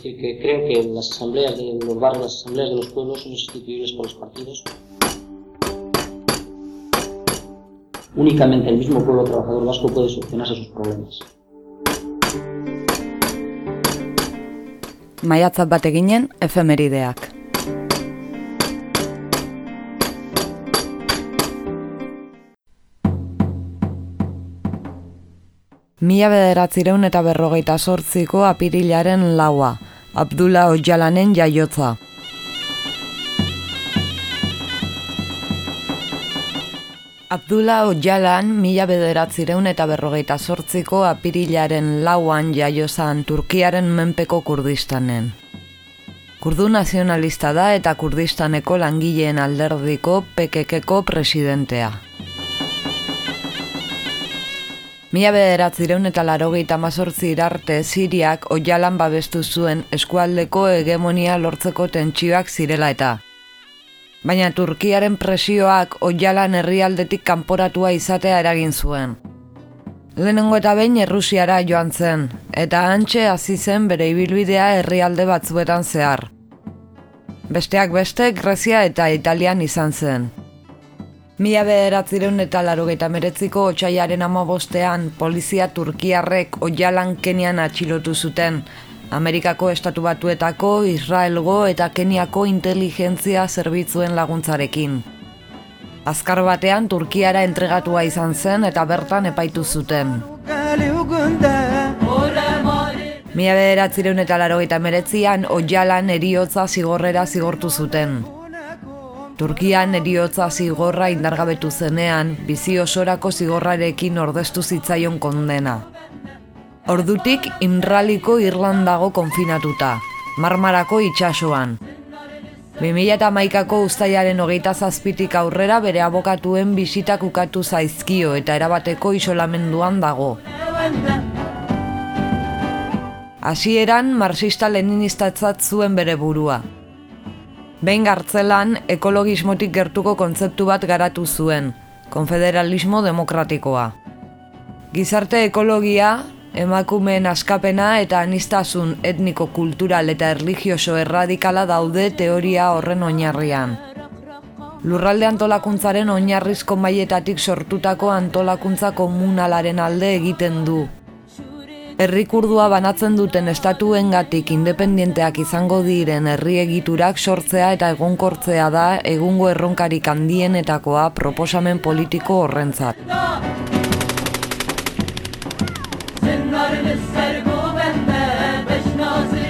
decir, que creo que las asambleas de los barrios, las asambleas de los pueblos son sustituibles por los partidos. Únicamente el mismo pueblo trabajador vasco puede solucionarse sus problemas. Maiatzat bat eginen efemerideak. Mila bederatzireun eta berrogeita sortziko apirilaren laua, Abdullah Ojalanen jaiotza. Abdullah Ojalan mila bederatzireun eta berrogeita sortziko apirilaren lauan jaiozan Turkiaren menpeko kurdistanen. Kurdu nazionalista da eta kurdistaneko langileen alderdiko pekekeko presidentea. Mila bederatzireun eta larogeita mazortzi irarte Siriak oialan babestu zuen eskualdeko hegemonia lortzeko tentsioak zirela eta. Baina Turkiaren presioak oialan herrialdetik kanporatua izatea eragin zuen. Lehenengo eta behin Errusiara joan zen, eta antxe hasi zen bere ibilbidea herrialde batzuetan zehar. Besteak beste Grezia eta Italian izan zen. Mila bederatzireun eta larogeita meretziko otxaiaren amabostean polizia turkiarrek oialan Kenian atxilotu zuten. Amerikako estatu batuetako, Israelgo eta Keniako inteligentzia zerbitzuen laguntzarekin. Azkar batean Turkiara entregatua izan zen eta bertan epaitu zuten. Mila bederatzireun eta larogeita meretzian oialan eriotza zigorrera zigortu zuten. Turkian eriotza zigorra indargabetu zenean, bizi osorako zigorrarekin ordeztu zitzaion kondena. Ordutik Imraliko Irlandago konfinatuta, Marmarako itxasoan. 2000 eta maikako ustaiaren hogeita zazpitik aurrera bere abokatuen bisitak ukatu zaizkio eta erabateko isolamenduan dago. Hasieran marxista-leninistatzat zuen bere burua, Behin gartzelan, ekologismotik gertuko kontzeptu bat garatu zuen, konfederalismo demokratikoa. Gizarte ekologia, emakumeen askapena eta anistasun etniko kultural eta erligioso erradikala daude teoria horren oinarrian. Lurralde antolakuntzaren oinarrizko maietatik sortutako antolakuntza komunalaren alde egiten du, herrikurdua banatzen duten estatuengatik independenteak izango diren herri egiturak sortzea eta egonkortzea da egungo erronkarik handienetakoa proposamen politiko horrentzat. Zendarın eser kuvvende beş nazir